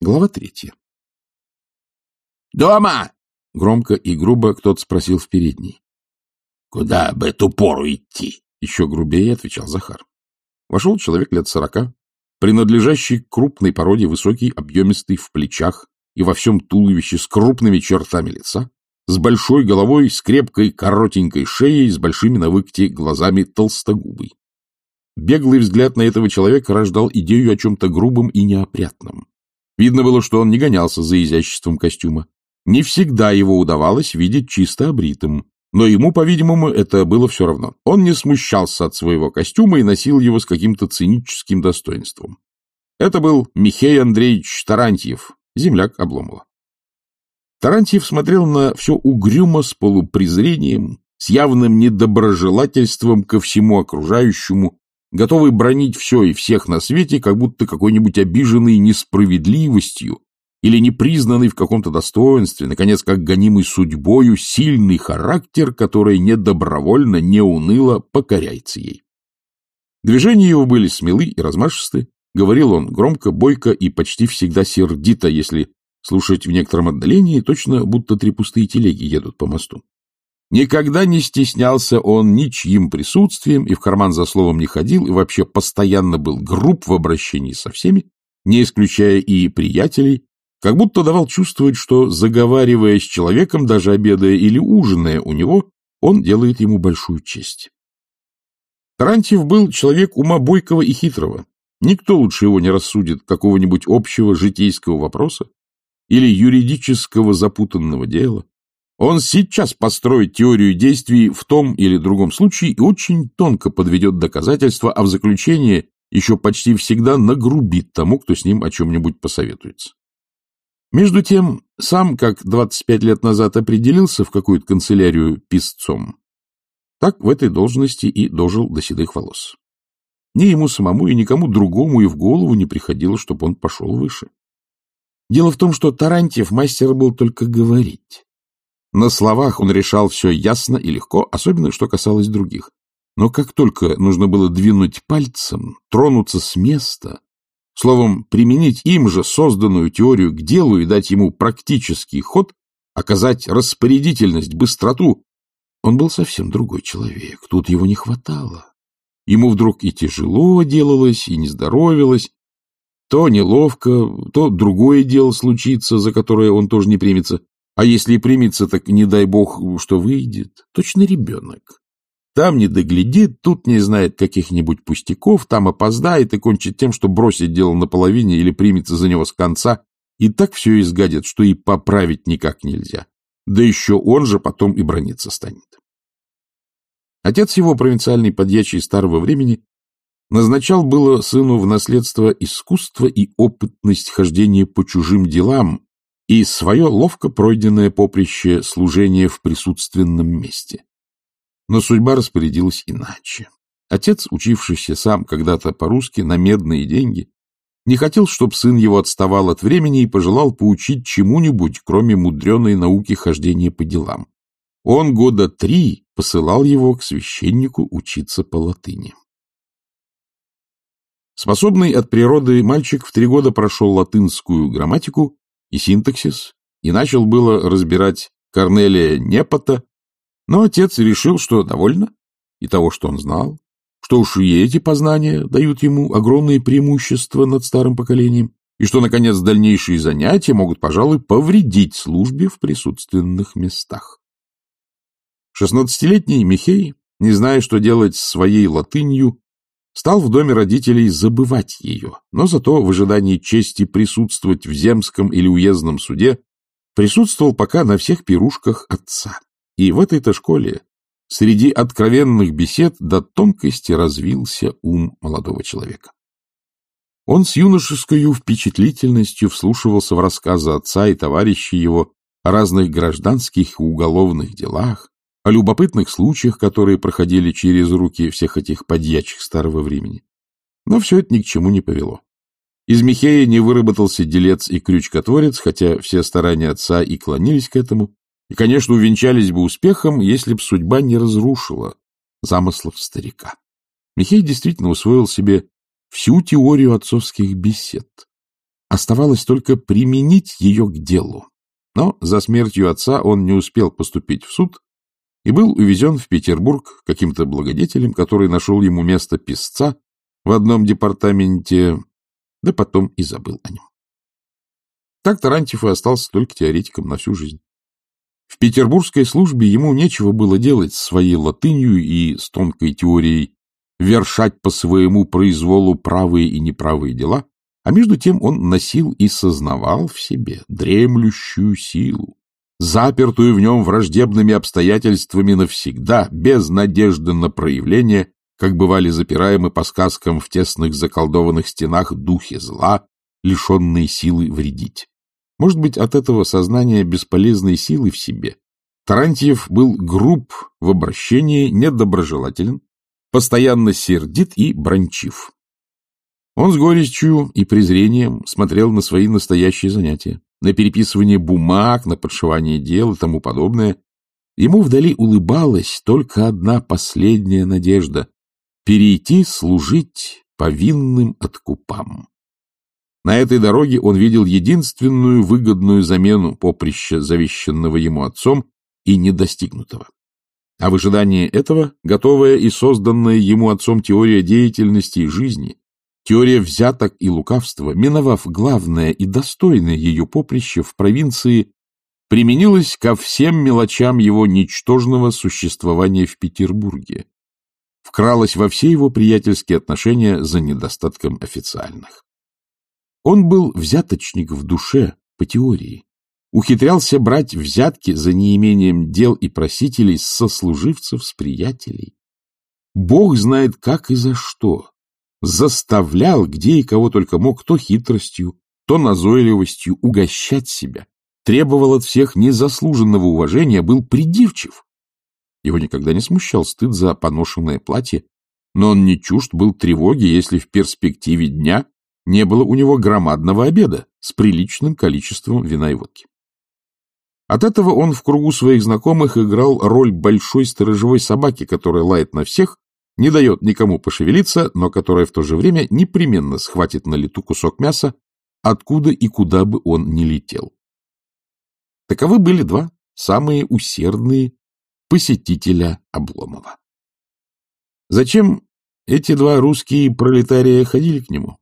Глава третья. «Дома!» — громко и грубо кто-то спросил в передней. «Куда бы эту пору идти?» — еще грубее отвечал Захар. Вошел человек лет сорока, принадлежащий к крупной породе, высокий, объемистый в плечах и во всем туловище с крупными чертами лица, с большой головой, с крепкой коротенькой шеей, с большими на выкате глазами толстогубый. Беглый взгляд на этого человека рождал идею о чем-то грубом и неопрятном. Видно было, что он не гонялся за изяществом костюма. Не всегда его удавалось видеть чисто обритым, но ему, по-видимому, это было все равно. Он не смущался от своего костюма и носил его с каким-то циническим достоинством. Это был Михей Андреевич Тарантьев, земляк Обломова. Тарантьев смотрел на все угрюмо с полупрезрением, с явным недоброжелательством ко всему окружающему, готовый бронить все и всех на свете, как будто какой-нибудь обиженный несправедливостью или непризнанный в каком-то достоинстве, наконец, как гонимый судьбою, сильный характер, который не добровольно, не уныло покоряется ей. Движения его были смелы и размашисты, говорил он громко, бойко и почти всегда сердито, если слушать в некотором отдалении, точно будто три пустые телеги едут по мосту. Никогда не стеснялся он ничьим присутствием и в карман за словом не ходил, и вообще постоянно был груб в обращении со всеми, не исключая и приятелей, как будто давал чувствовать, что, заговаривая с человеком, даже обедая или ужиная у него, он делает ему большую честь. Тарантьев был человек ума бойкого и хитрого. Никто лучше его не рассудит какого-нибудь общего житейского вопроса или юридического запутанного дела, он сейчас построит теорию действий в том или другом случае и очень тонко подведет доказательства, а в заключение еще почти всегда нагрубит тому, кто с ним о чем-нибудь посоветуется. Между тем, сам, как 25 лет назад определился в какую-то канцелярию писцом, так в этой должности и дожил до седых волос. Ни ему самому и никому другому и в голову не приходило, чтобы он пошел выше. Дело в том, что Тарантьев мастер был только говорить. На словах он решал все ясно и легко, особенно что касалось других. Но как только нужно было двинуть пальцем, тронуться с места, словом, применить им же созданную теорию к делу и дать ему практический ход, оказать распорядительность, быстроту, он был совсем другой человек, тут его не хватало. Ему вдруг и тяжело делалось, и не здоровилось, то неловко, то другое дело случится, за которое он тоже не примется. А если и примется, так не дай бог, что выйдет. Точно ребенок. Там не доглядит, тут не знает каких-нибудь пустяков, там опоздает и кончит тем, что бросит дело наполовине или примется за него с конца, и так все изгадит, что и поправить никак нельзя. Да еще он же потом и брониться станет. Отец его, провинциальный подьячий старого времени, назначал было сыну в наследство искусство и опытность хождения по чужим делам, и свое ловко пройденное поприще служения в присутственном месте. Но судьба распорядилась иначе. Отец, учившийся сам когда-то по-русски на медные деньги, не хотел, чтобы сын его отставал от времени и пожелал поучить чему-нибудь, кроме мудреной науки хождения по делам. Он года три посылал его к священнику учиться по латыни. Способный от природы мальчик в три года прошел латынскую грамматику и синтаксис, и начал было разбирать Корнелия Непота, но отец решил, что довольно и того, что он знал, что уж и эти познания дают ему огромные преимущества над старым поколением, и что, наконец, дальнейшие занятия могут, пожалуй, повредить службе в присутственных местах. Шестнадцатилетний Михей, не зная, что делать с своей латынью, стал в доме родителей забывать ее, но зато в ожидании чести присутствовать в земском или уездном суде присутствовал пока на всех пирушках отца. И в этой-то школе среди откровенных бесед до тонкости развился ум молодого человека. Он с юношеской впечатлительностью вслушивался в рассказы отца и товарищей его о разных гражданских и уголовных делах, о любопытных случаях, которые проходили через руки всех этих подьячих старого времени. Но все это ни к чему не повело. Из Михея не выработался делец и крючкотворец, хотя все старания отца и клонились к этому, и, конечно, увенчались бы успехом, если б судьба не разрушила замыслов старика. Михей действительно усвоил себе всю теорию отцовских бесед. Оставалось только применить ее к делу. Но за смертью отца он не успел поступить в суд и был увезен в Петербург каким-то благодетелем, который нашел ему место писца в одном департаменте, да потом и забыл о нем. Так Тарантьев и остался только теоретиком на всю жизнь. В петербургской службе ему нечего было делать с своей латынью и с тонкой теорией вершать по своему произволу правые и неправые дела, а между тем он носил и сознавал в себе дремлющую силу, запертую в нем враждебными обстоятельствами навсегда, без надежды на проявление, как бывали запираемы по сказкам в тесных заколдованных стенах духи зла, лишенные силы вредить. Может быть, от этого сознания бесполезной силы в себе Тарантьев был груб в обращении, недоброжелателен, постоянно сердит и брончив. Он с горечью и презрением смотрел на свои настоящие занятия, на переписывание бумаг, на подшивание дел и тому подобное. Ему вдали улыбалась только одна последняя надежда — перейти служить повинным откупам. На этой дороге он видел единственную выгодную замену поприща, завещанного ему отцом и недостигнутого. А в ожидании этого готовая и созданная ему отцом теория деятельности и жизни, теория взяток и лукавства, миновав главное и достойное ее поприще в провинции, применилась ко всем мелочам его ничтожного существования в Петербурге, вкралась во все его приятельские отношения за недостатком официальных. Он был взяточник в душе, по теории, ухитрялся брать взятки за неимением дел и просителей с сослуживцев, с приятелей. Бог знает как и за что. Заставлял, где и кого только мог, то хитростью, то назойливостью угощать себя. Требовал от всех незаслуженного уважения, был придирчив. Его никогда не смущал стыд за поношенное платье, но он не чужд был тревоги, если в перспективе дня не было у него громадного обеда с приличным количеством вина и водки. От этого он в кругу своих знакомых играл роль большой сторожевой собаки, которая лает на всех, не дает никому пошевелиться, но которая в то же время непременно схватит на лету кусок мяса, откуда и куда бы он ни летел. Таковы были два самые усердные посетителя Обломова. Зачем эти два русские пролетария ходили к нему?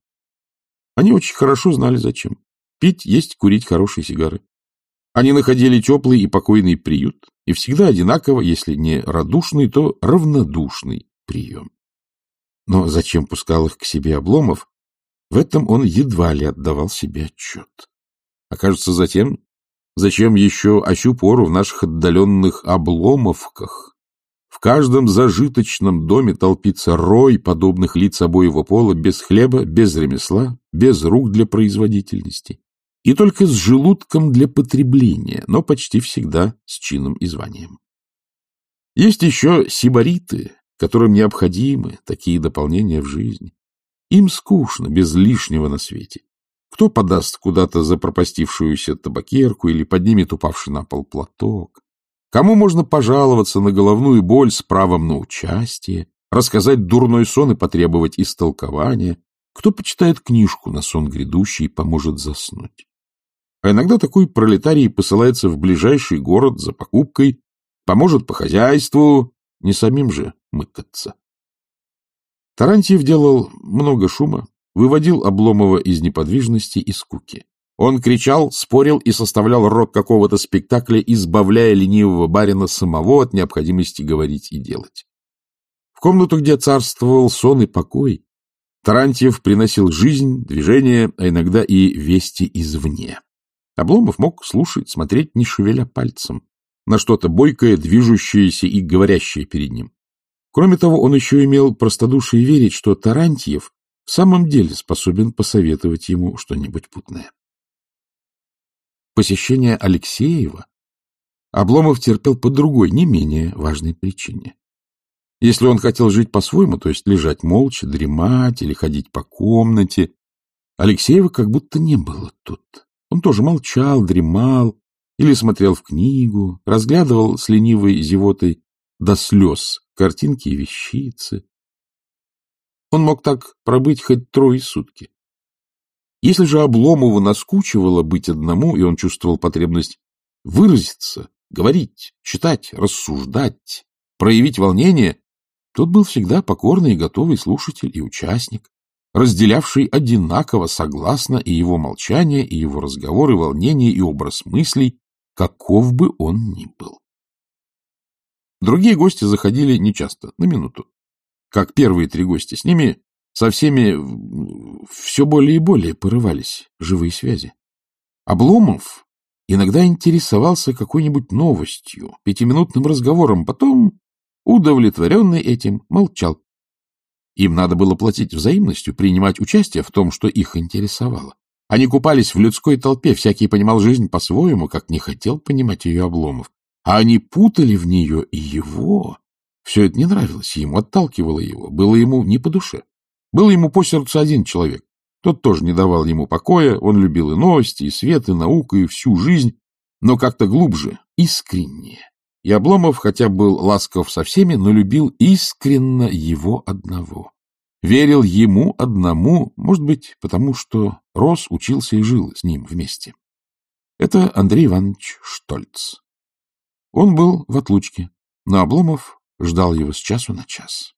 Они очень хорошо знали зачем. Пить, есть, курить хорошие сигары. Они находили теплый и покойный приют, и всегда одинаково, если не радушный, то равнодушный прием. Но зачем пускал их к себе Обломов, в этом он едва ли отдавал себе отчет. Окажется, затем, зачем еще осю пору в наших отдаленных обломовках в каждом зажиточном доме толпится рой подобных лиц обоего пола без хлеба, без ремесла, без рук для производительности. И только с желудком для потребления, но почти всегда с чином и званием. Есть еще сибариты, которым необходимы такие дополнения в жизни. Им скучно, без лишнего на свете. Кто подаст куда-то запропастившуюся табакерку или поднимет упавший на пол платок? Кому можно пожаловаться на головную боль с правом на участие, рассказать дурной сон и потребовать истолкования? Кто почитает книжку на сон грядущий и поможет заснуть? А иногда такой пролетарий посылается в ближайший город за покупкой, поможет по хозяйству, не самим же мыкаться. Тарантьев делал много шума, выводил Обломова из неподвижности и скуки. Он кричал, спорил и составлял род какого-то спектакля, избавляя ленивого барина самого от необходимости говорить и делать. В комнату, где царствовал сон и покой, Тарантьев приносил жизнь, движение, а иногда и вести извне. Обломов мог слушать, смотреть, не шевеля пальцем, на что-то бойкое, движущееся и говорящее перед ним. Кроме того, он еще имел простодушие верить, что Тарантьев в самом деле способен посоветовать ему что-нибудь путное посещение Алексеева Обломов терпел по другой, не менее важной причине. Если он хотел жить по-своему, то есть лежать молча, дремать или ходить по комнате, Алексеева как будто не было тут. Он тоже молчал, дремал или смотрел в книгу, разглядывал с ленивой зевотой до слез картинки и вещицы. Он мог так пробыть хоть трое сутки. Если же Обломову наскучивало быть одному, и он чувствовал потребность выразиться, говорить, читать, рассуждать, проявить волнение, тот был всегда покорный и готовый слушатель и участник, разделявший одинаково согласно и его молчание, и его разговоры, волнение и образ мыслей, каков бы он ни был. Другие гости заходили нечасто, на минуту. Как первые три гости, с ними со всеми все более и более порывались живые связи. Обломов иногда интересовался какой-нибудь новостью, пятиминутным разговором, потом, удовлетворенный этим, молчал. Им надо было платить взаимностью, принимать участие в том, что их интересовало. Они купались в людской толпе, всякий понимал жизнь по-своему, как не хотел понимать ее Обломов. А они путали в нее и его. Все это не нравилось ему, отталкивало его, было ему не по душе. Был ему по сердцу один человек. Тот тоже не давал ему покоя, он любил и новости, и свет, и науку, и всю жизнь, но как-то глубже, искреннее. И Обломов, хотя был ласков со всеми, но любил искренно его одного. Верил ему одному, может быть, потому что рос, учился и жил с ним вместе. Это Андрей Иванович Штольц. Он был в отлучке, но Обломов ждал его с часу на час.